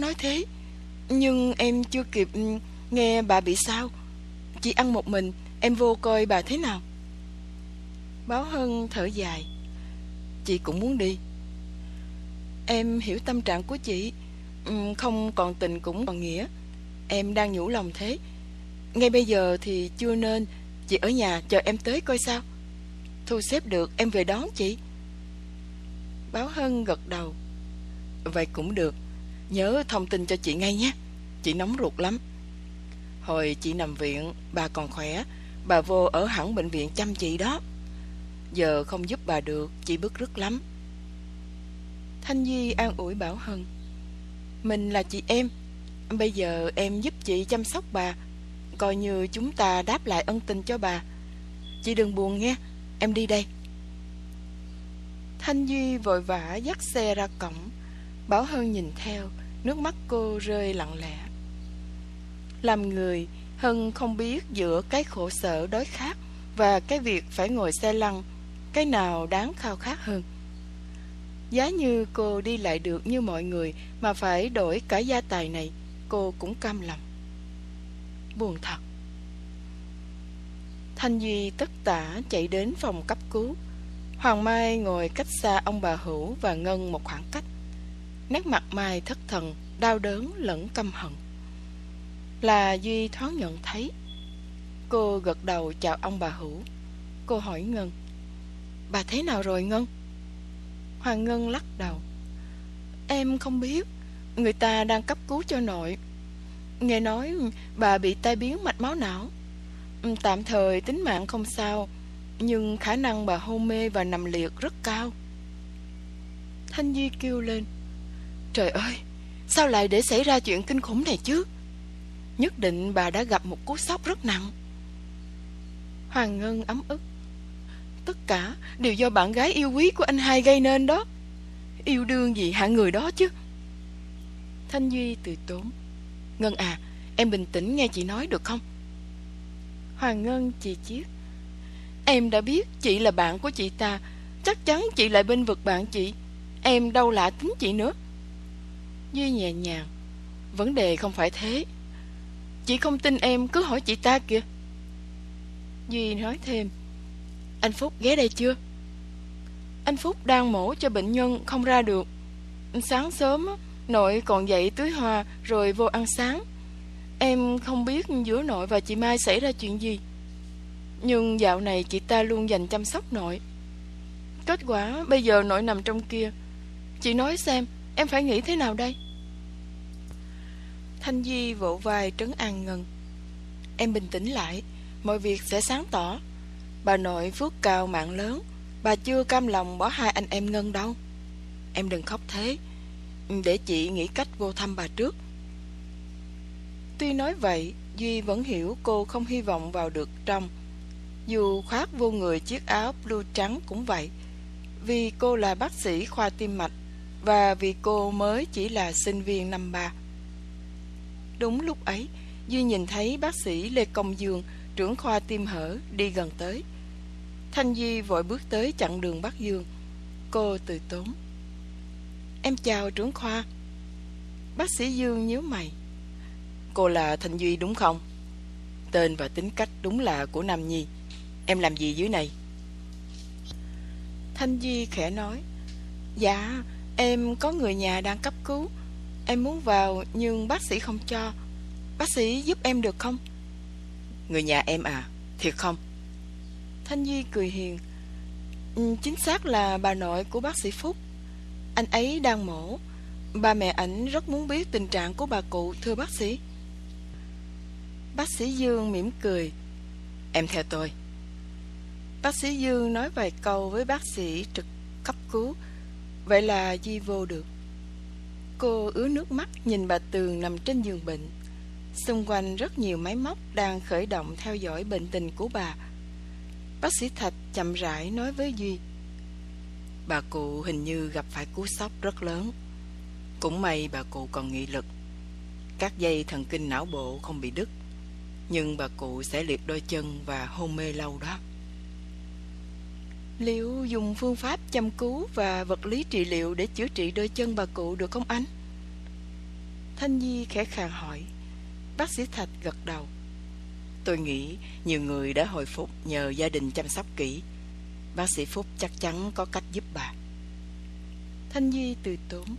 nói thế. Nhưng em chưa kịp ừ, nghe bà bị sao. Chị ăn một mình, Em vô coi bà thế nào. Báo Hân thở dài. Chị cũng muốn đi. Em hiểu tâm trạng của chị. Ừ, không còn tình cũng còn nghĩa. Em đang nhủ lòng thế. Ngay bây giờ thì chưa nên. Chị ở nhà chờ em tới coi sao. Thu xếp được, em về đón chị. Báo Hân gật đầu. Vậy cũng được. Nhớ thông tin cho chị ngay nhé. Chị nóng ruột lắm. Hồi chị nằm viện, Bà còn khỏe. Bà vô ở hẳn bệnh viện chăm chị đó. Giờ không giúp bà được, Chị bức rứt lắm. Thanh Di an ủi Bảo Hân. Mình là chị em. Bây giờ em giúp chị chăm sóc bà. Coi như chúng ta đáp lại ân tình cho bà. Chị đừng buồn nghe. Em đi đây. Thanh Duy vội vã dắt xe ra cổng. Bảo Hân nhìn theo. Nước mắt cô rơi lặng lẽ. Làm người, Hân không biết giữa cái khổ sở đói khát Và cái việc phải ngồi xe lăn, Cái nào đáng khao khát hơn. Giá như cô đi lại được như mọi người Mà phải đổi cả gia tài này, Cô cũng cam lòng. Buồn thật. Thanh Duy tất tả chạy đến phòng cấp cứu. Hoàng Mai ngồi cách xa ông bà Hữu và Ngân một khoảng cách. Nét mặt Mai thất thần, đau đớn lẫn căm hận. Là Duy thoáng nhận thấy Cô gật đầu chào ông bà Hữu. Cô hỏi Ngân Bà thế nào rồi Ngân? Hoàng Ngân lắc đầu Em không biết Người ta đang cấp cứu cho nội. Nghe nói bà bị tai biến mạch máu não. Tạm thời tính mạng không sao Nhưng khả năng bà hôn mê và nằm liệt rất cao. Thanh Duy kêu lên Trời ơi, Sao lại để xảy ra chuyện kinh khủng này chứ? Nhất định bà đã gặp một cú sốc rất nặng. Hoàng Ngân ấm ức. Tất cả đều do bạn gái yêu quý của anh hai gây nên đó. Yêu đương gì hạng người đó chứ? Thanh Duy từ tốn. Ngân à Em bình tĩnh nghe chị nói được không? Hoàng Ngân chị chiếc. Em đã biết chị là bạn của chị ta. Chắc chắn chị lại bên vực bạn chị. Em đâu lạ tính chị nữa. Duy nhẹ nhàng. Vấn đề không phải thế. Chị không tin em, cứ hỏi chị ta kìa. Duy nói thêm. Anh Phúc ghé đây chưa? Anh Phúc đang mổ cho bệnh nhân không ra được. Sáng sớm, Nội còn dậy tưới hoa, Rồi vô ăn sáng. Em không biết giữa nội và chị Mai xảy ra chuyện gì. Nhưng dạo này chị ta luôn dành chăm sóc nội. Kết quả bây giờ nội nằm trong kia. Chị nói xem Em phải nghĩ thế nào đây? Thanh Di vỗ vai trấn an Ngân Em bình tĩnh lại, Mọi việc sẽ sáng tỏ. Bà nội phước cao mạng lớn, Bà chưa cam lòng bỏ hai anh em Ngân đâu. Em đừng khóc thế, Để chị nghĩ cách vô thăm bà trước. Tuy nói vậy, Duy vẫn hiểu cô không hy vọng vào được trong. Dù khoác vô người chiếc áo blue trắng cũng vậy, Vì cô là bác sĩ khoa tim mạch và vì cô mới chỉ là sinh viên năm ba. Đúng lúc ấy, Duy nhìn thấy bác sĩ Lê Công Dương, Trưởng khoa tim hở, đi gần tới. Thanh Duy vội bước tới chặn đường bác Dương. Cô từ tốn, Em chào trưởng khoa. Bác sĩ Dương nhíu mày, Cô là Thanh Duy đúng không? Tên và tính cách đúng là của Nam Nhi. Em làm gì dưới này? Thanh Duy khẽ nói Dạ Em có người nhà đang cấp cứu. Em muốn vào nhưng bác sĩ không cho. Bác sĩ giúp em được không? Người nhà em à? Thiệt không? Thanh Duy cười hiền. Ừ, Chính xác là bà nội của bác sĩ Phúc. Anh ấy đang mổ. Ba mẹ ảnh rất muốn biết tình trạng của bà cụ Thưa bác sĩ. Bác sĩ Dương mỉm cười. Em theo tôi. Bác sĩ Dương nói vài câu với bác sĩ trực cấp cứu Vậy là Di vô được. Cô ứa nước mắt nhìn bà Tường nằm trên giường bệnh. Xung quanh rất nhiều máy móc đang khởi động theo dõi bệnh tình của bà. Bác sĩ Thạch chậm rãi nói với Duy, Bà cụ hình như gặp phải cú sốc rất lớn. Cũng may bà cụ còn nghị lực. Các dây thần kinh não bộ không bị đứt, Nhưng bà cụ sẽ liệt đôi chân và hôn mê lâu đó. Liệu dùng phương pháp chăm cứu và vật lý trị liệu để chữa trị đôi chân bà cụ được không anh? Thanh nhi khẽ khàng hỏi. Bác sĩ Thạch gật đầu. Tôi nghĩ nhiều người đã hồi phục nhờ gia đình chăm sóc kỹ. Bác sĩ Phúc chắc chắn có cách giúp bà. Thanh nhi từ tốn.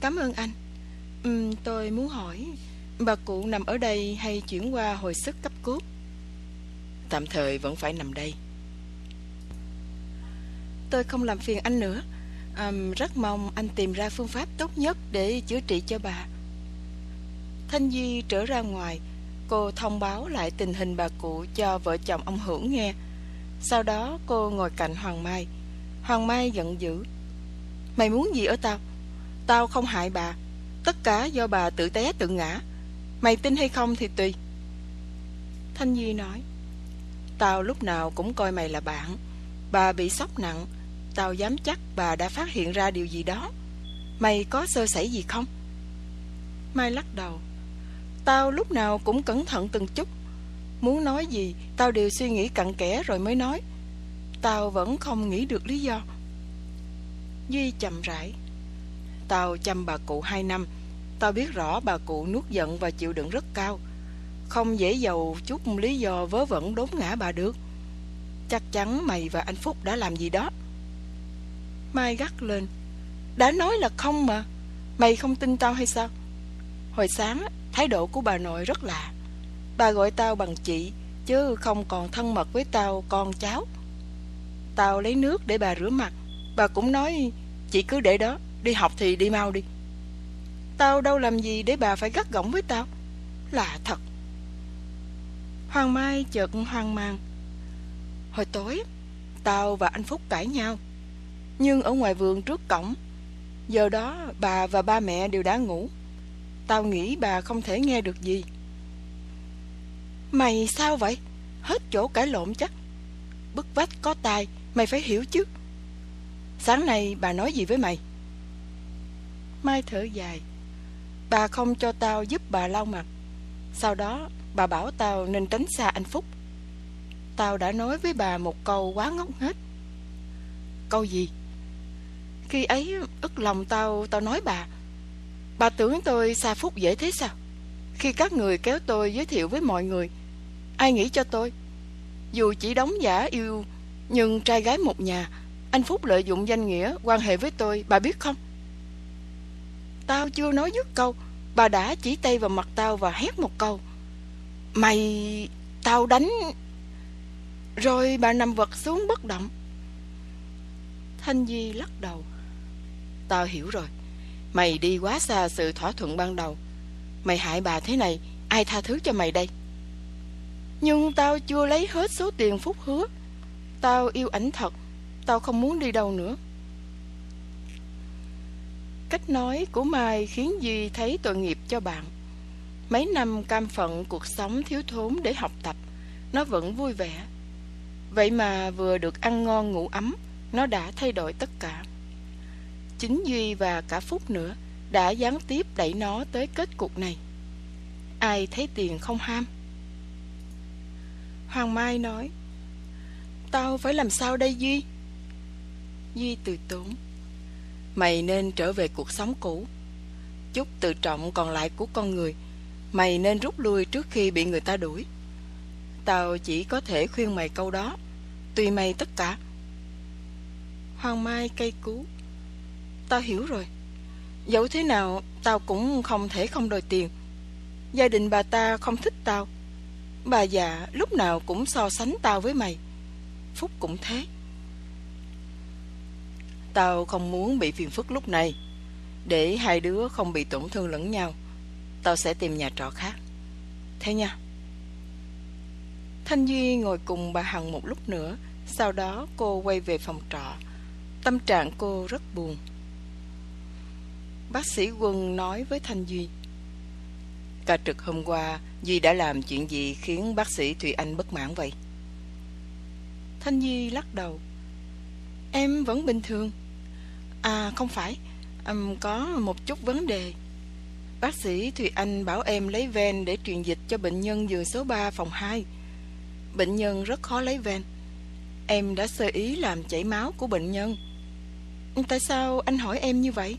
Cảm ơn anh. Ừ, Tôi muốn hỏi Bà cụ nằm ở đây hay chuyển qua hồi sức cấp cứu? Tạm thời vẫn phải nằm đây. Tôi không làm phiền anh nữa. À, Rất mong anh tìm ra phương pháp tốt nhất Để chữa trị cho bà. Thanh Di trở ra ngoài. Cô thông báo lại tình hình bà cụ Cho vợ chồng ông Hữu nghe. Sau đó cô ngồi cạnh Hoàng Mai. Hoàng Mai giận dữ. Mày muốn gì ở tao? Tao không hại bà. Tất cả do bà tự té tự ngã. Mày tin hay không thì tùy. Thanh Di nói. Tao lúc nào cũng coi mày là bạn. Bà bị sốc nặng. Tao dám chắc bà đã phát hiện ra điều gì đó. Mày có sơ sẩy gì không? Mai lắc đầu. Tao lúc nào cũng cẩn thận từng chút. Muốn nói gì, Tao đều suy nghĩ cặn kẽ rồi mới nói. Tao vẫn không nghĩ được lý do. Duy chậm rãi. Tao chăm bà cụ hai năm. Tao biết rõ bà cụ nuốt giận và chịu đựng rất cao. Không dễ dầu chút lý do vớ vẩn đốn ngã bà được. Chắc chắn mày và anh Phúc đã làm gì đó. Mai gắt lên. Đã nói là không mà. Mày không tin tao hay sao? Hồi sáng, thái độ của bà nội rất lạ. Bà gọi tao bằng chị, Chứ không còn thân mật với tao con cháu. Tao lấy nước để bà rửa mặt. Bà cũng nói, Chị cứ để đó, Đi học thì đi mau đi. Tao đâu làm gì để bà phải gắt gỏng với tao? Lạ thật. Hoàng Mai chợt hoang mang. Hồi tối, Tao và anh Phúc cãi nhau. Nhưng ở ngoài vườn trước cổng, Giờ đó bà và ba mẹ đều đã ngủ. Tao nghĩ bà không thể nghe được gì. Mày sao vậy? Hết chỗ cãi lộn chắc. Bức vách có tai, Mày phải hiểu chứ. Sáng nay bà nói gì với mày? Mai thở dài. Bà không cho tao giúp bà lau mặt. Sau đó bà bảo tao nên tránh xa anh Phúc. Tao đã nói với bà một câu quá ngốc hết Câu gì? Khi ấy, ức lòng tao Tao nói bà Bà tưởng tôi xa Phúc dễ thế sao? Khi các người kéo tôi giới thiệu với mọi người, Ai nghĩ cho tôi? Dù chỉ đóng giả yêu, Nhưng trai gái một nhà, Anh Phúc lợi dụng danh nghĩa quan hệ với tôi, Bà biết không? Tao chưa nói dứt câu, Bà đã chỉ tay vào mặt tao và hét một câu, Mày... Tao đánh... Rồi bà nằm vật xuống bất động. Thanh Di lắc đầu. Tao hiểu rồi. Mày đi quá xa sự thỏa thuận ban đầu. Mày hại bà thế này, Ai tha thứ cho mày đây? Nhưng tao chưa lấy hết số tiền Phúc hứa. Tao yêu ảnh thật, Tao không muốn đi đâu nữa. Cách nói của Mai khiến Duy thấy tội nghiệp cho bạn. Mấy năm cam phận cuộc sống thiếu thốn để học tập, Nó vẫn vui vẻ. Vậy mà vừa được ăn ngon ngủ ấm, Nó đã thay đổi tất cả. Chính Duy và cả Phúc nữa Đã gián tiếp đẩy nó tới kết cục này. Ai thấy tiền không ham? Hoàng Mai nói, Tao phải làm sao đây Duy? Duy từ tốn, Mày nên trở về cuộc sống cũ. Chút tự trọng còn lại của con người, Mày nên rút lui trước khi bị người ta đuổi. Tao chỉ có thể khuyên mày câu đó, Tùy mày tất cả. Hoàng Mai cây cú Tao hiểu rồi. Dẫu thế nào, Tao cũng không thể không đòi tiền. Gia đình bà ta không thích tao. Bà già lúc nào cũng so sánh tao với mày. Phúc cũng thế. Tao không muốn bị phiền phức lúc này. Để hai đứa không bị tổn thương lẫn nhau, Tao sẽ tìm nhà trọ khác. Thế nha. Thanh Duy ngồi cùng bà Hằng một lúc nữa, Sau đó cô quay về phòng trọ. Tâm trạng cô rất buồn. Bác sĩ Quân nói với Thanh Duy. Ca trực hôm qua Duy đã làm chuyện gì khiến bác sĩ Thùy Anh bất mãn vậy? Thanh Duy lắc đầu. Em vẫn bình thường. À không phải. Um, Có một chút vấn đề. Bác sĩ Thùy Anh bảo em lấy ven Để truyền dịch cho bệnh nhân giường số 3 phòng 2 Bệnh nhân rất khó lấy ven. Em đã sơ ý làm chảy máu của bệnh nhân. Tại sao anh hỏi em như vậy?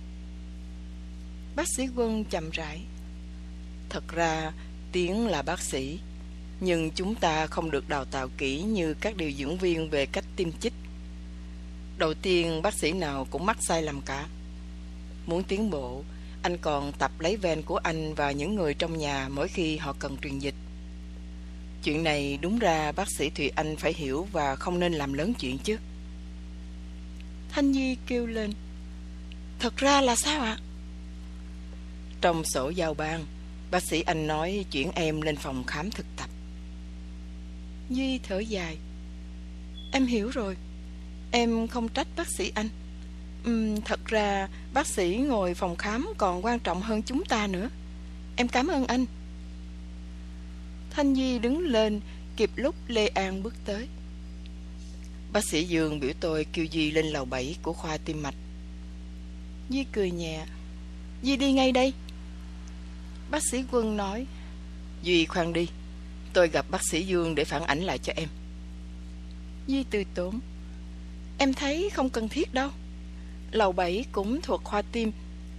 Bác sĩ Quân chậm rãi. Thật ra Tiến là bác sĩ, Nhưng chúng ta không được đào tạo kỹ Như các điều dưỡng viên về cách tiêm chích. Đầu tiên, bác sĩ nào cũng mắc sai lầm cả. Muốn tiến bộ, Anh còn tập lấy ven của anh Và những người trong nhà mỗi khi họ cần truyền dịch. Chuyện này đúng ra bác sĩ Thùy Anh phải hiểu Và không nên làm lớn chuyện chứ. Thanh Nhi kêu lên. Thật ra là sao ạ? Trong sổ giao ban Bác sĩ Anh nói chuyển em lên phòng khám thực tập. Duy thở dài. Em hiểu rồi. Em không trách bác sĩ Anh. Uhm, Thật ra bác sĩ ngồi phòng khám còn quan trọng hơn chúng ta nữa. Em cảm ơn anh. Thanh Duy đứng lên Kịp lúc Lê An bước tới. Bác sĩ Dương biểu tôi kêu Duy lên lầu 7 của khoa tim mạch. Duy cười nhẹ. Duy đi ngay đây. Bác sĩ Quân nói, Duy khoan đi, Tôi gặp bác sĩ Dương để phản ảnh lại cho em. Duy từ tốn, Em thấy không cần thiết đâu. Lầu 7 cũng thuộc khoa tim,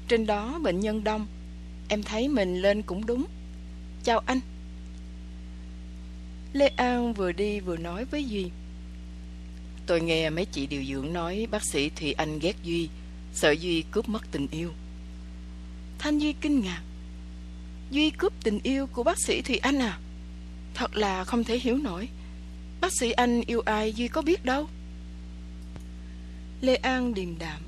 Trên đó bệnh nhân đông. Em thấy mình lên cũng đúng. Chào anh. Lê An vừa đi vừa nói với Duy, Tôi nghe mấy chị điều dưỡng nói Bác sĩ Thùy Anh ghét Duy, Sợ Duy cướp mất tình yêu. Thanh Duy kinh ngạc Duy cướp tình yêu của bác sĩ Thùy Anh à? Thật là không thể hiểu nổi. Bác sĩ Anh yêu ai Duy có biết đâu. Lê An điềm đạm.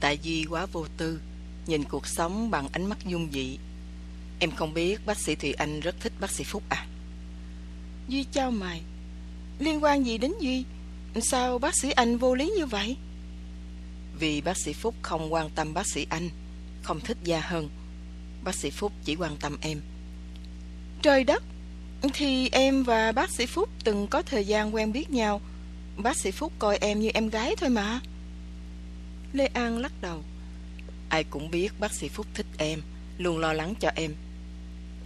Tại Duy quá vô tư Nhìn cuộc sống bằng ánh mắt dung dị. Em không biết bác sĩ Thùy Anh rất thích bác sĩ Phúc à? Duy trao mày. Liên quan gì đến Duy? Sao bác sĩ Anh vô lý như vậy? Vì bác sĩ Phúc không quan tâm bác sĩ Anh Không thích Gia Hân Bác sĩ Phúc chỉ quan tâm em. Trời đất, Thì em và bác sĩ Phúc từng có thời gian quen biết nhau. Bác sĩ Phúc coi em như em gái thôi mà. Lê An lắc đầu. Ai cũng biết bác sĩ Phúc thích em, Luôn lo lắng cho em.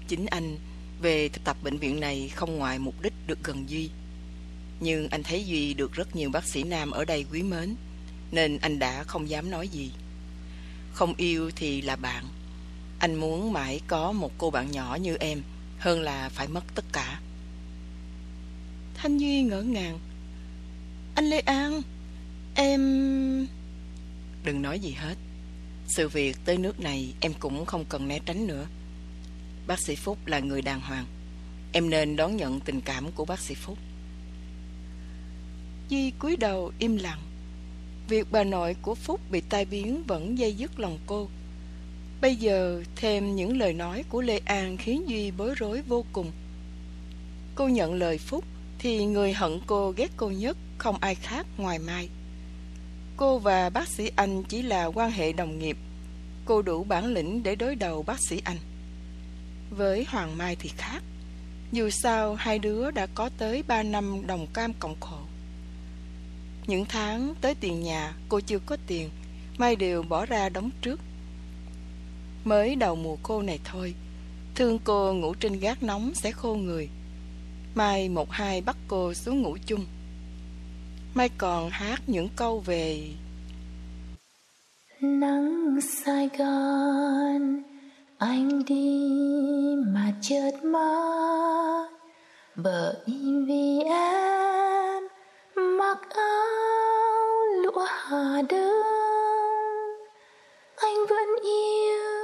Chính anh về thực tập bệnh viện này không ngoài mục đích được gần Duy. Nhưng anh thấy Duy được rất nhiều bác sĩ nam ở đây quý mến, Nên anh đã không dám nói gì. Không yêu thì là bạn. Anh muốn mãi có một cô bạn nhỏ như em Hơn là phải mất tất cả. Thanh Duy ngỡ ngàng. Anh Lê An Em... Đừng nói gì hết. Sự việc tới nước này em cũng không cần né tránh nữa. Bác sĩ Phúc là người đàng hoàng. Em nên đón nhận tình cảm của bác sĩ Phúc. Di cúi đầu im lặng. Việc bà nội của Phúc bị tai biến vẫn dây dứt lòng cô Bây giờ thêm những lời nói của Lê An khiến Duy bối rối vô cùng. Cô nhận lời Phúc Thì người hận cô ghét cô nhất không ai khác ngoài Mai. Cô và bác sĩ Anh chỉ là quan hệ đồng nghiệp. Cô đủ bản lĩnh để đối đầu bác sĩ Anh. Với Hoàng Mai thì khác. Dù sao, hai đứa đã có tới ba năm đồng cam cộng khổ. Những tháng tới tiền nhà, cô chưa có tiền, Mai đều bỏ ra đóng trước. Mới đầu mùa khô này thôi. Thương cô ngủ trên gác nóng sẽ khô người. Mai một hai bắt cô xuống ngủ chung. Mai còn hát những câu về Nắng Sài Gòn anh đi mà chợt mơ, bởi vì em mặc áo lụa hà đơn anh vẫn yêu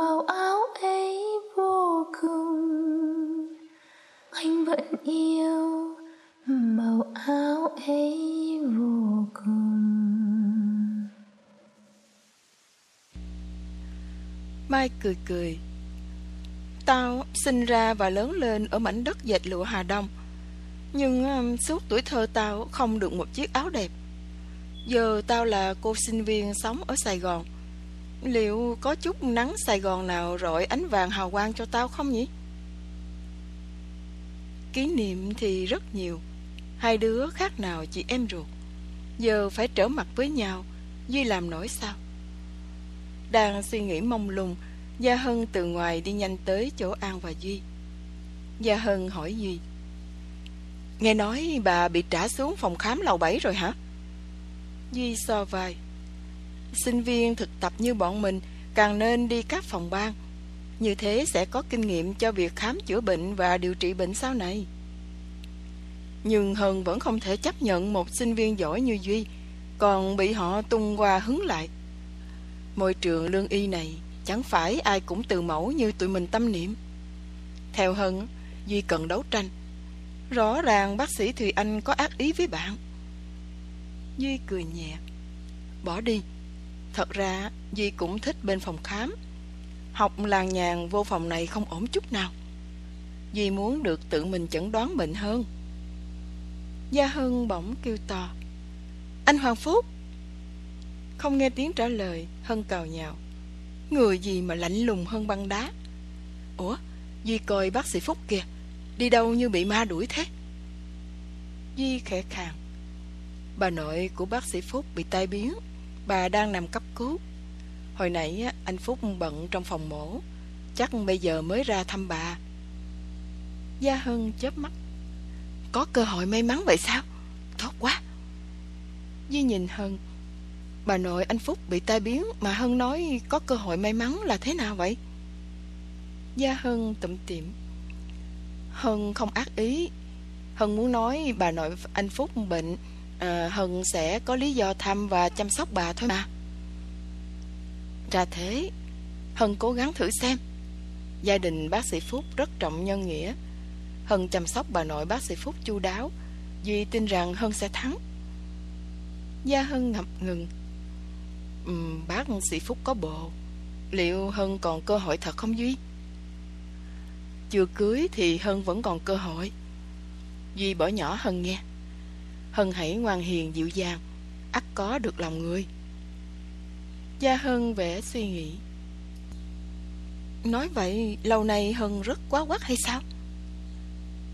màu áo ấy vô cùng. Anh vẫn yêu màu áo ấy vô cùng. Mai cười cười. Tao sinh ra và lớn lên ở mảnh đất dệt lụa Hà Đông. Nhưng um, suốt tuổi thơ tao không được một chiếc áo đẹp. Giờ tao là cô sinh viên sống ở Sài Gòn. Liệu có chút nắng Sài Gòn nào rọi ánh vàng hào quang cho tao không nhỉ? Kỷ niệm thì rất nhiều. Hai đứa khác nào chị em ruột. Giờ phải trở mặt với nhau. Duy làm nổi sao? Đang suy nghĩ mông lung, Gia Hân từ ngoài đi nhanh tới chỗ An và Duy. Gia Hân hỏi Duy, Nghe nói bà bị trả xuống phòng khám lầu 7 rồi hả? Duy so vai Sinh viên thực tập như bọn mình càng nên đi các phòng ban. Như thế sẽ có kinh nghiệm cho việc khám chữa bệnh và điều trị bệnh sau này. Nhưng Hân vẫn không thể chấp nhận một sinh viên giỏi như Duy, còn bị họ tung qua hứng lại. Môi trường lương y này chẳng phải ai cũng từ mẫu như tụi mình tâm niệm. Theo Hân, Duy cần đấu tranh. Rõ ràng bác sĩ Thùy Anh có ác ý với bạn. Duy cười nhẹ. Bỏ đi. Thật ra, Duy cũng thích bên phòng khám. Học làng nhàn vô phòng này không ổn chút nào. Duy muốn được tự mình chẩn đoán bệnh hơn. Gia hưng bỗng kêu to. Anh Hoàng Phúc! Không nghe tiếng trả lời, Hân cào nhào. Người gì mà lạnh lùng hơn băng đá. Ủa, Duy coi bác sĩ Phúc kìa, đi đâu như bị ma đuổi thế? Duy khẽ khàng. Bà nội của bác sĩ Phúc bị tai biến, bà đang nằm cấp cứu. Hồi nãy anh Phúc bận trong phòng mổ, chắc bây giờ mới ra thăm bà. Gia Hân chớp mắt. Có cơ hội may mắn vậy sao? Tốt quá. Duy nhìn Hân. Bà nội anh Phúc bị tai biến mà Hân nói có cơ hội may mắn là thế nào vậy? Gia Hân tụm tiệm. Hân không ác ý. Hân muốn nói bà nội anh Phúc bệnh, à, Hân sẽ có lý do thăm và chăm sóc bà thôi mà. Ra thế, Hân cố gắng thử xem. Gia đình bác sĩ Phúc rất trọng nhân nghĩa. Hân chăm sóc bà nội bác sĩ Phúc chu đáo. Duy tin rằng Hân sẽ thắng. Gia Hân ngập ngừng. Uhm, bác sĩ Phúc có bồ. Liệu Hân còn cơ hội thật không Duy? Chưa cưới thì Hân vẫn còn cơ hội. Duy bỏ nhỏ Hân nghe. Hân hãy ngoan hiền dịu dàng, ắt có được lòng người. Gia Hân vẽ suy nghĩ. Nói vậy, lâu nay Hân rất quá quắc hay sao?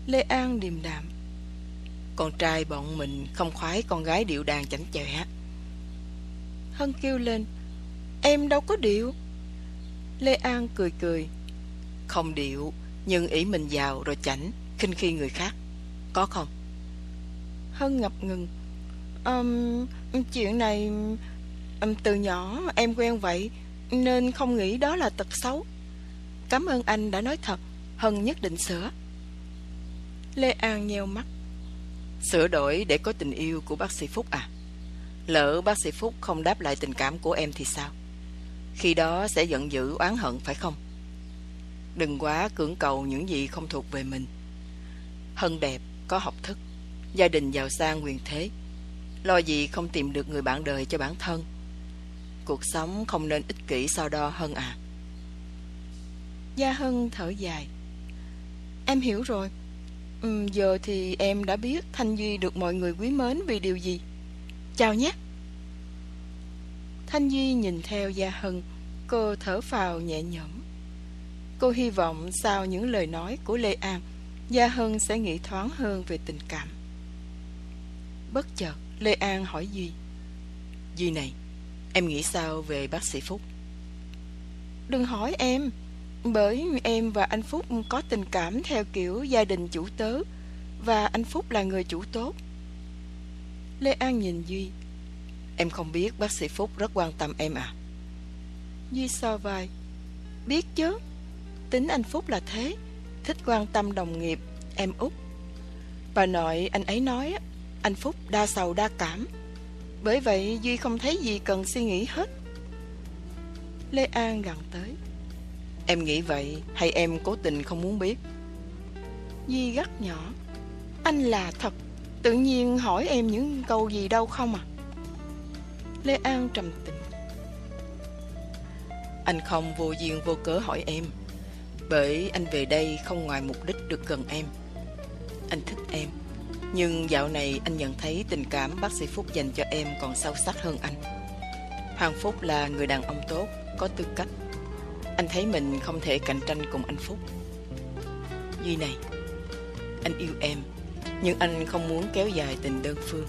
Lê An điềm đạm. Con trai bọn mình không khoái con gái điệu đàn chảnh chọe. Hân kêu lên. Em đâu có điệu. Lê An cười cười. Không điệu, nhưng ý mình giàu rồi chảnh, khinh khi người khác. Có không? Hân ngập ngừng. Um, chuyện này um, từ nhỏ em quen vậy nên không nghĩ đó là tật xấu. Cảm ơn anh đã nói thật, Hân nhất định sửa. Lê An nheo mắt. Sửa đổi để có tình yêu của bác sĩ Phúc à? Lỡ bác sĩ Phúc không đáp lại tình cảm của em thì sao? Khi đó sẽ giận dữ oán hận phải không? Đừng quá cưỡng cầu những gì không thuộc về mình. Hân đẹp, có học thức, gia đình giàu sang quyền thế. Lo gì không tìm được người bạn đời cho bản thân. Cuộc sống không nên ích kỷ so đo hơn à. Gia Hân thở dài. Em hiểu rồi. Ừ, giờ thì em đã biết Thanh Duy được mọi người quý mến vì điều gì. Chào nhé. Thanh Duy nhìn theo Gia Hân, cô thở phào nhẹ nhõm. Cô hy vọng sau những lời nói của Lê An, Gia Hân sẽ nghĩ thoáng hơn về tình cảm. Bất chợt, Lê An hỏi Duy. Duy này, em nghĩ sao về bác sĩ Phúc? Đừng hỏi em, bởi em và anh Phúc có tình cảm theo kiểu gia đình chủ tớ, và anh Phúc là người chủ tốt. Lê An nhìn Duy. Em không biết bác sĩ Phúc rất quan tâm em à? Duy so vai. Biết chứ, tính anh Phúc là thế, thích quan tâm đồng nghiệp, em út. Bà nội anh ấy nói anh Phúc đa sầu đa cảm. Bởi vậy Duy không thấy gì cần suy nghĩ hết. Lê An gần tới. Em nghĩ vậy hay em cố tình không muốn biết? Duy gắt nhỏ. Anh là thật, tự nhiên hỏi em những câu gì đâu không à? Lê An trầm tĩnh. Anh không vô duyên vô cớ hỏi em Bởi anh về đây không ngoài mục đích được gần em Anh thích em nhưng dạo này anh nhận thấy tình cảm bác sĩ Phúc dành cho em còn sâu sắc hơn anh. Hoàng Phúc là người đàn ông tốt, có tư cách. Anh thấy mình không thể cạnh tranh cùng anh Phúc. Duy này Anh yêu em Nhưng anh không muốn kéo dài tình đơn phương.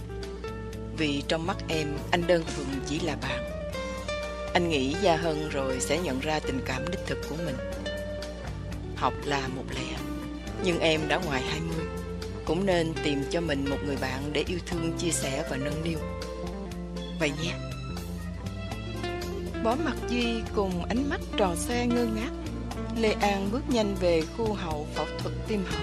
Vì trong mắt em anh đơn thuần chỉ là bạn. Anh nghĩ Gia Hân rồi sẽ nhận ra tình cảm đích thực của mình. Học là một lẽ Nhưng em đã ngoài 20 cũng nên tìm cho mình một người bạn để yêu thương, chia sẻ và nâng niu. Vậy nhé. Bó mặt Duy cùng ánh mắt tròn xoe ngơ ngác. Lê An bước nhanh về khu hậu phẫu thuật tim họ.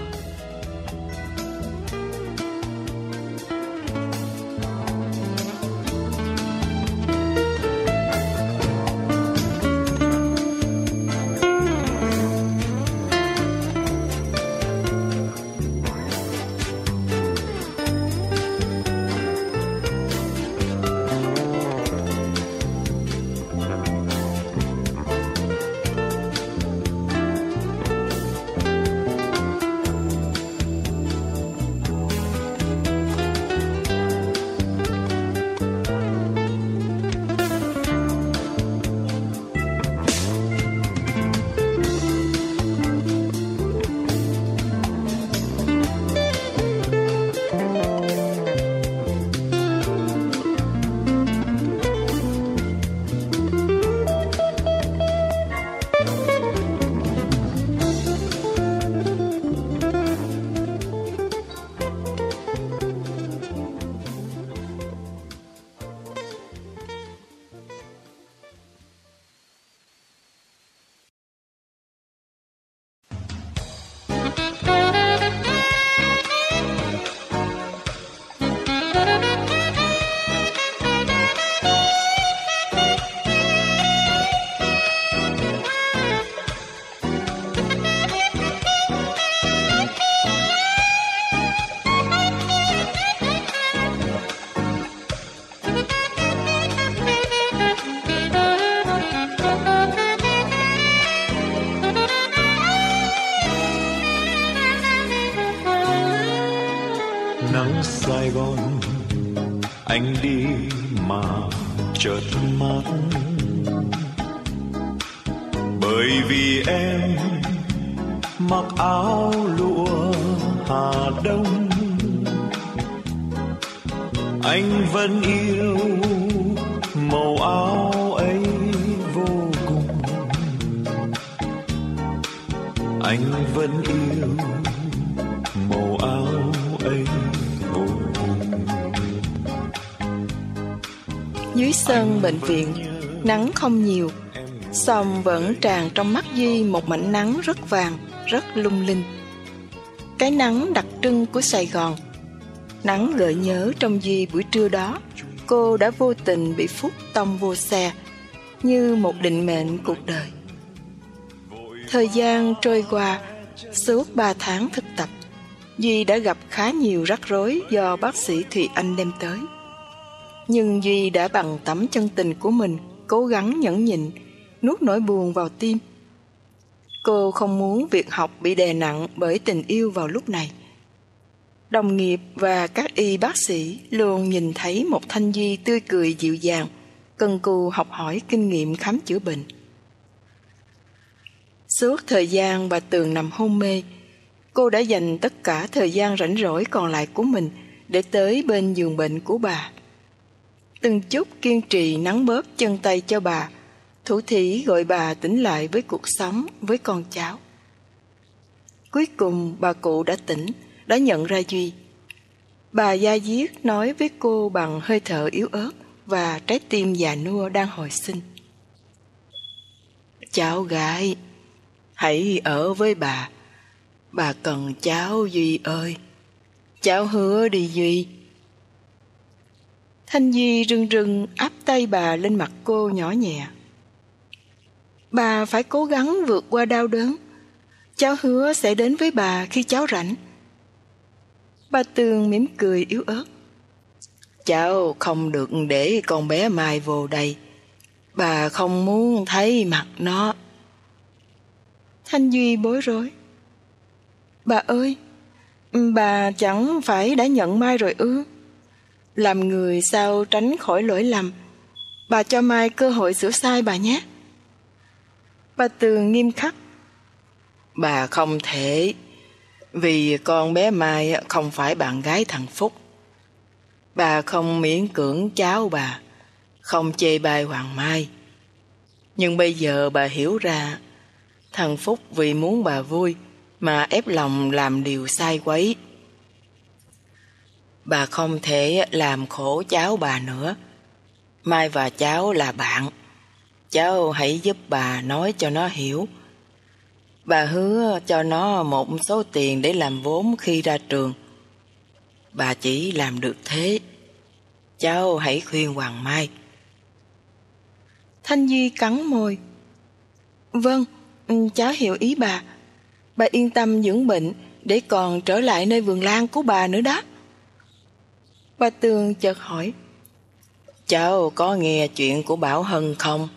Thân yêu màu áo ấy vô cùng anh vẫn yêu màu áo ấy vô cùng Dưới sân bệnh viện Nắng không nhiều song vẫn tràn trong mắt Duy một mảnh nắng rất vàng, rất lung linh. Cái nắng đặc trưng của Sài Gòn. Nắng gợi nhớ trong Duy buổi trưa đó, cô đã vô tình bị Phúc tông vô xe, như một định mệnh cuộc đời. Thời gian trôi qua, suốt ba tháng thực tập, Duy đã gặp khá nhiều rắc rối do bác sĩ Thùy Anh đem tới. Nhưng Duy đã bằng tấm chân tình của mình cố gắng nhẫn nhịn, nuốt nỗi buồn vào tim. Cô không muốn việc học bị đè nặng bởi tình yêu vào lúc này. Đồng nghiệp và các y bác sĩ luôn nhìn thấy một Thanh Duy tươi cười dịu dàng, cần cù học hỏi kinh nghiệm khám chữa bệnh. Suốt thời gian bà Tường nằm hôn mê, cô đã dành tất cả thời gian rảnh rỗi còn lại của mình để tới bên giường bệnh của bà. Từng chút kiên trì nắng bóp chân tay cho bà, thủ thỉ gọi bà tỉnh lại với cuộc sống, với con cháu. Cuối cùng bà cụ đã tỉnh, đã nhận ra Duy. Bà Gia Diết nói với cô bằng hơi thở yếu ớt và trái tim già nua đang hồi sinh. Cháu gái, hãy ở với bà. Bà cần cháu Duy ơi. Cháu hứa đi Duy. Thanh Duy rưng rưng áp tay bà lên mặt cô nhỏ nhẹ. Bà phải cố gắng vượt qua đau đớn. Cháu hứa sẽ đến với bà khi cháu rảnh. Bà Tường mỉm cười yếu ớt. Cháu không được để con bé Mai vô đây. Bà không muốn thấy mặt nó. Thanh Duy bối rối. Bà ơi, bà chẳng phải đã nhận Mai rồi ư? Làm người sao tránh khỏi lỗi lầm. Bà cho Mai cơ hội sửa sai bà nhé. Bà Tường nghiêm khắc. Bà không thể, vì con bé Mai không phải bạn gái thằng Phúc. Bà không miễn cưỡng cháu bà, không chê bai Hoàng Mai. Nhưng bây giờ bà hiểu ra, thằng Phúc vì muốn bà vui mà ép lòng làm điều sai quấy. Bà không thể làm khổ cháu bà nữa. Mai và cháu là bạn. Cháu hãy giúp bà nói cho nó hiểu. Bà hứa cho nó một số tiền để làm vốn khi ra trường. Bà chỉ làm được thế. Cháu hãy khuyên Hoàng Mai. Thanh Duy cắn môi. Vâng, cháu hiểu ý bà. Bà yên tâm dưỡng bệnh để còn trở lại nơi vườn lan của bà nữa đó. Bà Tường chợt hỏi. Cháu có nghe chuyện của Bảo Hân không?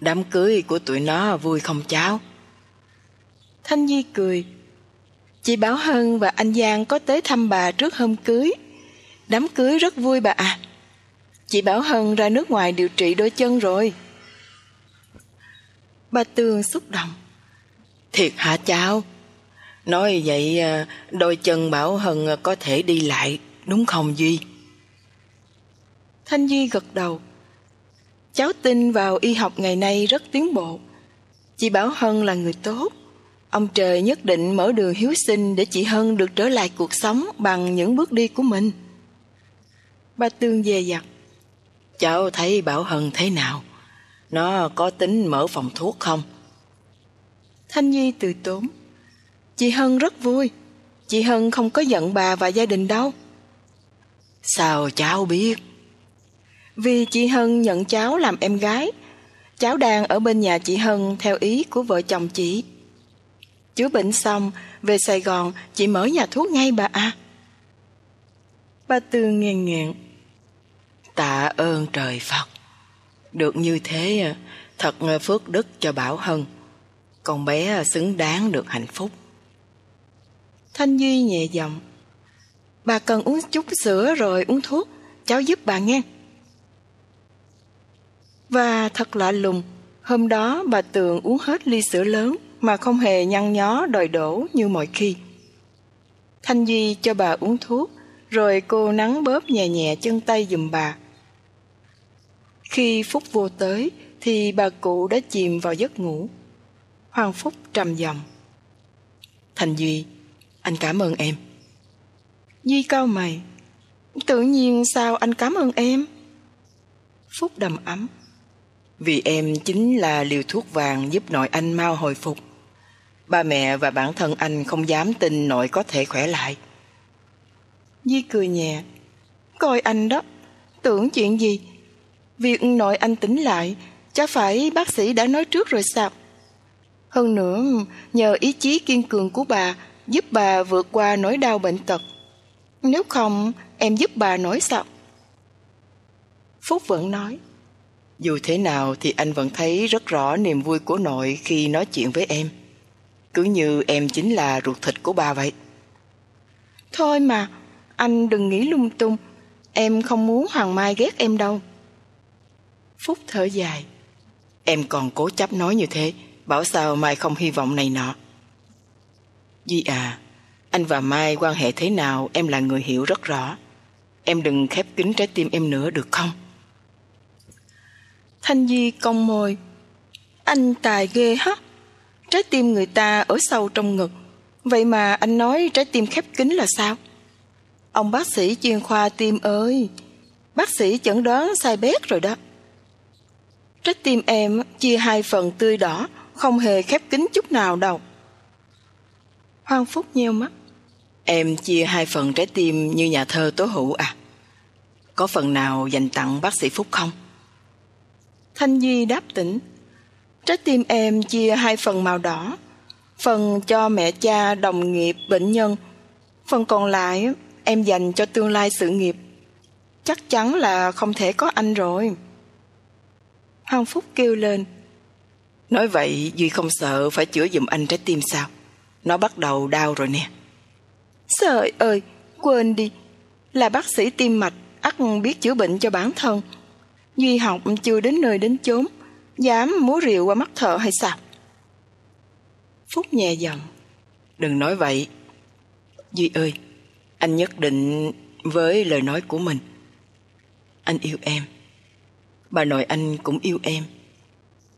Đám cưới của tụi nó vui không cháu? Thanh Di cười. Chị Bảo Hân và anh Giang có tới thăm bà trước hôm cưới. Đám cưới rất vui bà à. Chị Bảo Hân ra nước ngoài điều trị đôi chân rồi. Bà Tường xúc động. Thiệt hả cháu? Nói vậy à, đôi chân Bảo Hân có thể đi lại, đúng không Duy? Thanh Duy gật đầu. Cháu tin vào y học ngày nay rất tiến bộ. Chị Bảo Hân là người tốt. Ông trời nhất định mở đường hiếu sinh để chị Hân được trở lại cuộc sống bằng những bước đi của mình. Ba Tương dè dặt. Cháu thấy Bảo Hân thế nào? Nó có tính mở phòng thuốc không? Thanh Nhi từ tốn. Chị Hân rất vui. Chị Hân không có giận bà và gia đình đâu. Sao cháu biết? Vì chị Hân nhận cháu làm em gái. Cháu đang ở bên nhà chị Hân theo ý của vợ chồng chị chữa bệnh xong, về Sài Gòn chị mở nhà thuốc ngay bà à. bà Tư nghiêng nghẹn. Tạ ơn trời Phật. Được như thế, thật phước đức cho Bảo Hân. Con bé xứng đáng được hạnh phúc. Thanh Duy nhẹ giọng. Bà cần uống chút sữa rồi uống thuốc. Cháu giúp bà nghe. Và thật lạ lùng, hôm đó bà Tường uống hết ly sữa lớn mà không hề nhăn nhó đòi đổ như mọi khi. Thanh Duy cho bà uống thuốc, rồi cô nắng bóp nhẹ nhẹ chân tay giùm bà. Khi Phúc vô tới, thì bà cụ đã chìm vào giấc ngủ. Hoàng Phúc trầm giọng. Thành Duy, anh cảm ơn em. Duy cao mày. Tự nhiên sao anh cảm ơn em? Phúc đầm ấm. Vì em chính là liều thuốc vàng giúp nội anh mau hồi phục. Ba mẹ và bản thân anh không dám tin nội có thể khỏe lại. Di cười nhẹ. Coi anh đó, tưởng chuyện gì? Việc nội anh tỉnh lại, chắc phải bác sĩ đã nói trước rồi sao? Hơn nữa, nhờ ý chí kiên cường của bà giúp bà vượt qua nỗi đau bệnh tật. Nếu không, em giúp bà nổi sao? Phúc vẫn nói. Dù thế nào thì anh vẫn thấy rất rõ niềm vui của nội khi nói chuyện với em. Cứ như em chính là ruột thịt của bà vậy. Thôi mà, anh đừng nghĩ lung tung. Em không muốn Hoàng Mai ghét em đâu. Phúc thở dài. Em còn cố chấp nói như thế, bảo sao Mai không hy vọng này nọ. Di à, anh và Mai quan hệ thế nào em là người hiểu rất rõ. Em đừng khép kín trái tim em nữa được không? Thanh Di cong môi. Anh tài ghê hả? Trái tim người ta ở sâu trong ngực. Vậy mà anh nói trái tim khép kín là sao? Ông bác sĩ chuyên khoa tim ơi! Bác sĩ chẩn đoán sai bét rồi đó. Trái tim em chia hai phần tươi đỏ, không hề khép kín chút nào đâu. Hoàng Phúc nheo mắt. Em chia hai phần trái tim như nhà thơ Tố Hữu à? Có phần nào dành tặng bác sĩ Phúc không? Thanh Duy đáp tỉnh. Trái tim em chia hai phần màu đỏ. Phần cho mẹ cha đồng nghiệp bệnh nhân. Phần còn lại em dành cho tương lai sự nghiệp. Chắc chắn là không thể có anh rồi. Hoàng Phúc kêu lên. Nói vậy Duy không sợ phải chữa giùm anh trái tim sao? Nó bắt đầu đau rồi nè. Trời ơi, quên đi. Là bác sĩ tim mạch, ắt biết chữa bệnh cho bản thân. Duy học chưa đến nơi đến chốn, dám múa rượu qua mắt thợ hay sao? Phúc nhẹ giọng. Đừng nói vậy. Duy ơi, anh nhất định với lời nói của mình. Anh yêu em. Bà nội anh cũng yêu em.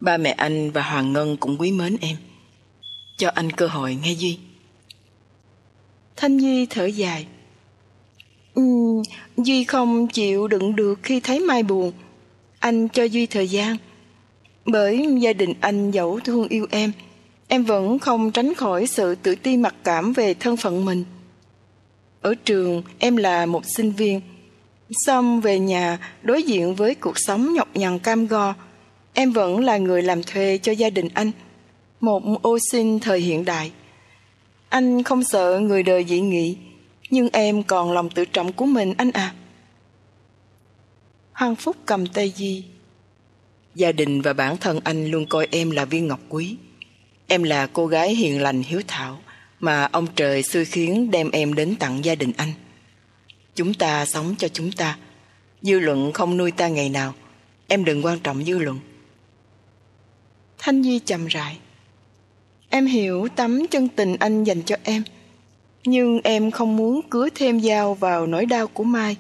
Ba mẹ anh và Hoàng Ngân cũng quý mến em. Cho anh cơ hội nghe Duy. Thanh Nhi thở dài. Ừ, Duy không chịu đựng được khi thấy Mai buồn. Anh cho Duy thời gian. Bởi gia đình anh dẫu thương yêu em, em vẫn không tránh khỏi sự tự ti mặc cảm về thân phận mình. Ở trường, em là một sinh viên. Xong về nhà, đối diện với cuộc sống nhọc nhằn cam go, em vẫn là người làm thuê cho gia đình anh. Một ô sinh thời hiện đại. Anh không sợ người đời dị nghị, nhưng em còn lòng tự trọng của mình anh à. Hoàng Phúc cầm tay Di. Gia đình và bản thân anh luôn coi em là viên ngọc quý. Em là cô gái hiền lành hiếu thảo mà ông trời xui khiến đem em đến tặng gia đình anh. Chúng ta sống cho chúng ta. Dư luận không nuôi ta ngày nào. Em đừng quan trọng dư luận. Thanh Di chậm rãi. Em hiểu tấm chân tình anh dành cho em. Nhưng em không muốn cứa thêm dao vào nỗi đau của Mai.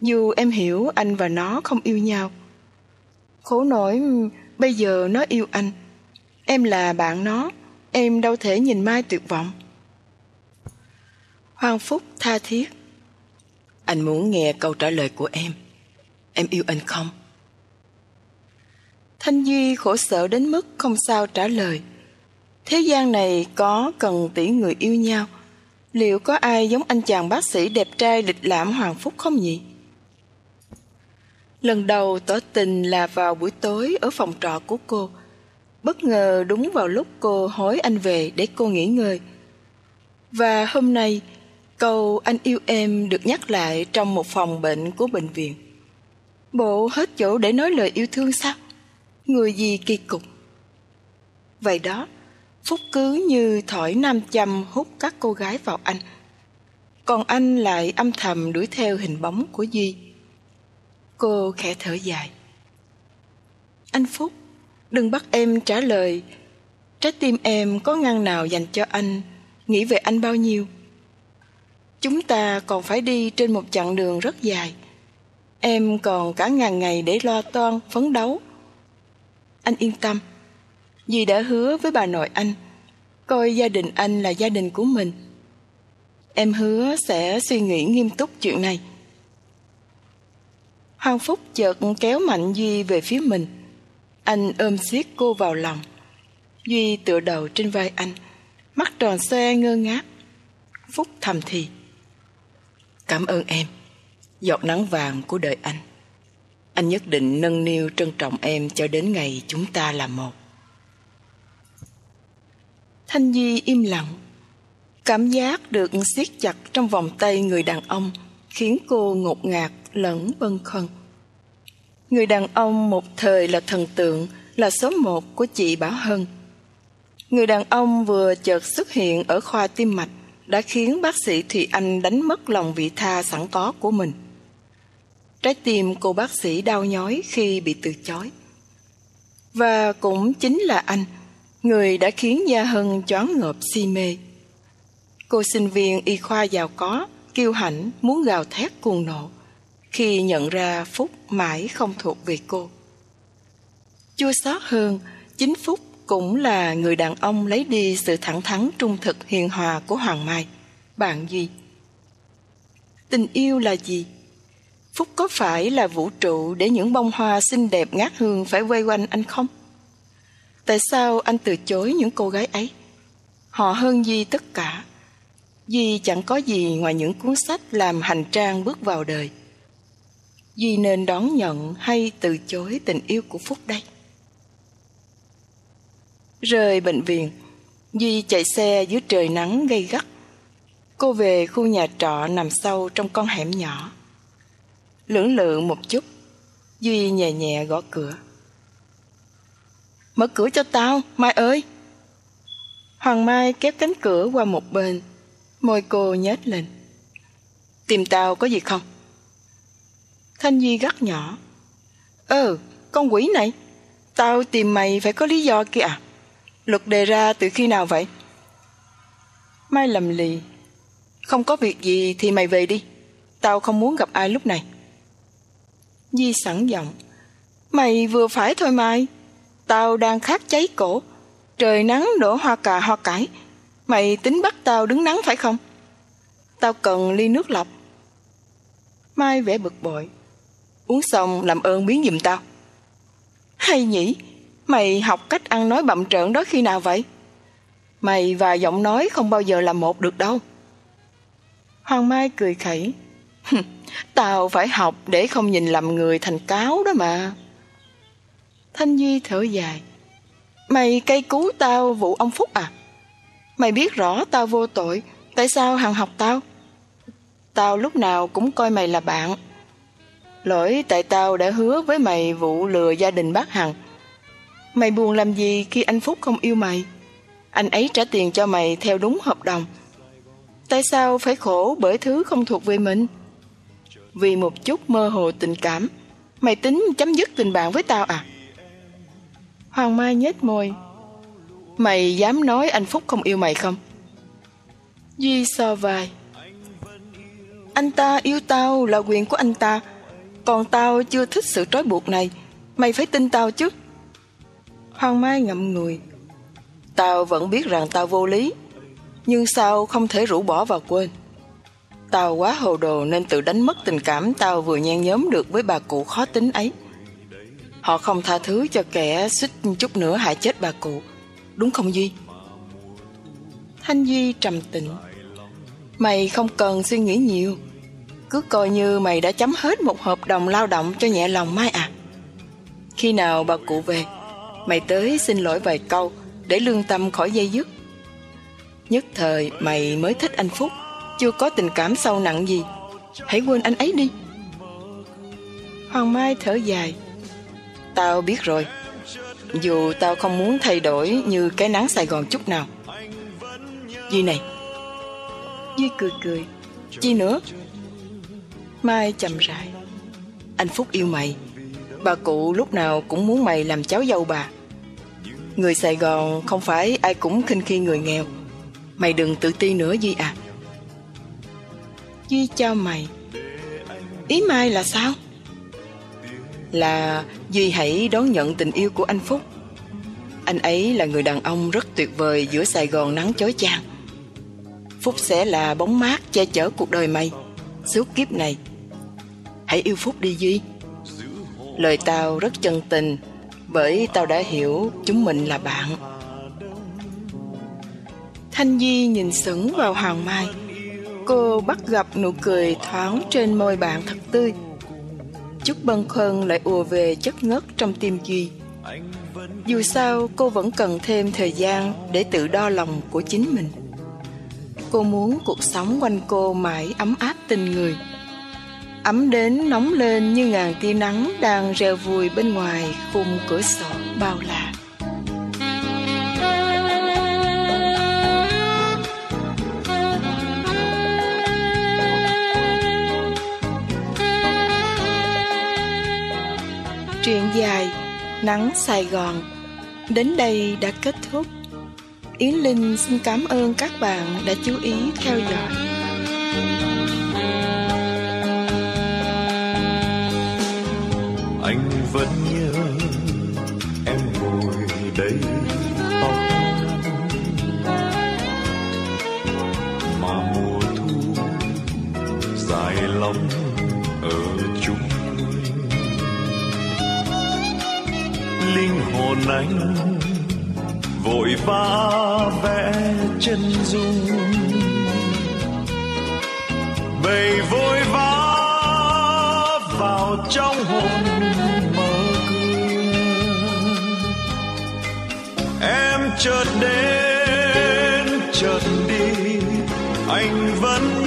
Dù em hiểu anh và nó không yêu nhau. Khổ nổi bây giờ nó yêu anh. Em là bạn nó, em đâu thể nhìn Mai tuyệt vọng. Hoàng Phúc tha thiết. Anh muốn nghe câu trả lời của em. Em yêu anh không? Thanh Duy khổ sở đến mức không sao trả lời. Thế gian này có cần tỷ người yêu nhau Liệu có ai giống anh chàng bác sĩ đẹp trai lịch lãm Hoàng Phúc không nhỉ? Lần đầu tỏ tình là vào buổi tối ở phòng trọ của cô. Bất ngờ đúng vào lúc cô hối anh về để cô nghỉ ngơi. Và hôm nay, câu anh yêu em được nhắc lại trong một phòng bệnh của bệnh viện. Bộ hết chỗ để nói lời yêu thương sao? Người gì kỳ cục. Vậy đó, Phúc cứ như thỏi nam châm hút các cô gái vào anh. Còn anh lại âm thầm đuổi theo hình bóng của Duy. Cô khẽ thở dài. Anh Phúc, đừng bắt em trả lời. Trái tim em có ngăn nào dành cho anh, nghĩ về anh bao nhiêu. Chúng ta còn phải đi trên một chặng đường rất dài. Em còn cả ngàn ngày để lo toan, phấn đấu. Anh yên tâm, Dì đã hứa với bà nội anh Coi gia đình anh là gia đình của mình Em hứa sẽ suy nghĩ nghiêm túc chuyện này Hoàng Phúc chợt kéo mạnh Duy về phía mình. Anh ôm siết cô vào lòng. Duy tựa đầu trên vai anh, Mắt tròn xoe ngơ ngác. Phúc thầm thì, Cảm ơn em, Giọt nắng vàng của đời anh. Anh nhất định nâng niu trân trọng em Cho đến ngày chúng ta là một. Thanh duy im lặng. Cảm giác được siết chặt trong vòng tay người đàn ông khiến cô ngột ngạt lẫn bâng khuâng. Người đàn ông một thời là thần tượng, là số một của chị Bảo Hân. Người đàn ông vừa chợt xuất hiện ở khoa tim mạch đã khiến bác sĩ Thùy Anh đánh mất lòng vị tha sẵn có của mình. Trái tim cô bác sĩ đau nhói khi bị từ chối. Và cũng chính là anh người đã khiến Gia Hân choáng ngợp si mê. Cô sinh viên y khoa giàu có, kiêu hãnh muốn gào thét cuồng nộ khi nhận ra Phúc mãi không thuộc về cô. Chua xót hơn, chính Phúc cũng là người đàn ông lấy đi sự thẳng thắn trung thực hiền hòa của Hoàng Mai, bạn Duy. Tình yêu là gì? Phúc có phải là vũ trụ để những bông hoa xinh đẹp ngát hương phải quay quanh anh không? Tại sao anh từ chối những cô gái ấy? Họ hơn Di tất cả duy chẳng có gì ngoài những cuốn sách làm hành trang bước vào đời. duy nên đón nhận hay từ chối tình yêu của Phúc đây? Rời bệnh viện, duy chạy xe dưới trời nắng gay gắt. Cô về khu nhà trọ nằm sâu trong con hẻm nhỏ. Lưỡng lự một chút, Duy nhẹ nhẹ gõ cửa. Mở cửa cho tao, Mai ơi! Hoàng Mai kéo cánh cửa qua một bên, môi cô nhếch lên. Tìm tao có gì không? Thanh Duy gắt nhỏ. "Ừ, con quỷ này, tao tìm mày phải có lý do kìa. à? Luật đề ra từ khi nào vậy? Mai lầm lì. Không có việc gì thì mày về đi. Tao không muốn gặp ai lúc này. Di sẵn giọng. Mày vừa phải thôi Mai. Tao đang khát cháy cổ Trời nắng đổ hoa cà hoa cải Mày tính bắt tao đứng nắng phải không Tao cần ly nước lọc Mai vẻ bực bội Uống xong làm ơn biến giùm tao Hay nhỉ Mày học cách ăn nói bậm trợn đó khi nào vậy? Mày và giọng nói không bao giờ là một được đâu. Hoàng Mai cười khẩy. Tao phải học để không nhìn lầm người thành cáo đó mà. Thanh Duy thở dài. Mày cây cứu tao vụ ông Phúc à? Mày biết rõ tao vô tội, tại sao hằng học tao? Tao lúc nào cũng coi mày là bạn. Lỗi tại tao đã hứa với mày vụ lừa gia đình bác Hằng. Mày buồn làm gì khi anh Phúc không yêu mày? Anh ấy trả tiền cho mày theo đúng hợp đồng. Tại sao phải khổ bởi thứ không thuộc về mình? Vì một chút mơ hồ tình cảm, mày tính chấm dứt tình bạn với tao à? Hoàng Mai nhếch môi. Mày dám nói anh Phúc không yêu mày không? Duy so vai. Anh ta yêu tao là quyền của anh ta, còn tao chưa thích sự trói buộc này. Mày phải tin tao chứ. Hoàng Mai ngậm ngùi. Tao vẫn biết rằng tao vô lý, nhưng sao không thể rũ bỏ và quên. Tao quá hồ đồ nên tự đánh mất tình cảm tao vừa nhen nhóm được với bà cụ khó tính ấy. Họ không tha thứ cho kẻ suýt chút nữa hại chết bà cụ. Đúng không Duy? Thanh Duy trầm tĩnh. Mày không cần suy nghĩ nhiều. Cứ coi như mày đã chấm hết một hợp đồng lao động cho nhẹ lòng Mai à. Khi nào bà cụ về, mày tới xin lỗi vài câu để lương tâm khỏi dây dứt. Nhất thời mày mới thích anh Phúc, chưa có tình cảm sâu nặng gì. Hãy quên anh ấy đi. Hoàng Mai thở dài. Tao biết rồi. Dù tao không muốn thay đổi như cái nắng Sài Gòn chút nào. Duy này. Duy cười cười. Chi nữa? Mai chậm rãi. Anh Phúc yêu mày. Bà cụ lúc nào cũng muốn mày làm cháu dâu bà. Người Sài Gòn không phải ai cũng khinh khi người nghèo. Mày đừng tự ti nữa Duy à. Duy cho mày. Ý Mai là sao? Là Duy hãy đón nhận tình yêu của anh Phúc. Anh ấy là người đàn ông rất tuyệt vời giữa Sài Gòn nắng chói chang. Phúc sẽ là bóng mát che chở cuộc đời mày suốt kiếp này. Hãy yêu Phúc đi Duy. Lời tao rất chân tình, bởi tao đã hiểu chúng mình là bạn. Thanh Di nhìn sững vào Hoàng Mai. Cô bắt gặp nụ cười thoáng trên môi bạn thật tươi. Chút bâng khuâng lại ùa về chất ngất trong tim Duy. Dù sao, cô vẫn cần thêm thời gian để tự đo lòng của chính mình. Cô muốn cuộc sống quanh cô mãi ấm áp tình người. Ấm đến nóng lên như ngàn tia nắng đang reo vui bên ngoài khung cửa sổ bao la. Truyện dài Nắng Sài Gòn đến đây đã kết thúc. Yến Linh xin cảm ơn các bạn đã chú ý theo dõi. anh vẫn anh, vội vã vẽ chân dung. Bầy vội vã vào trong hồn mơ cưa em chợt đến, chợt đi, anh vẫn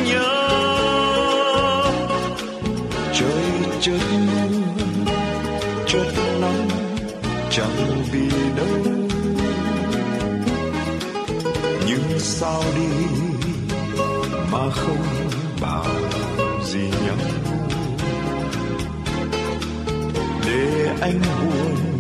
sao đi mà không bảo gì nhau để anh buồn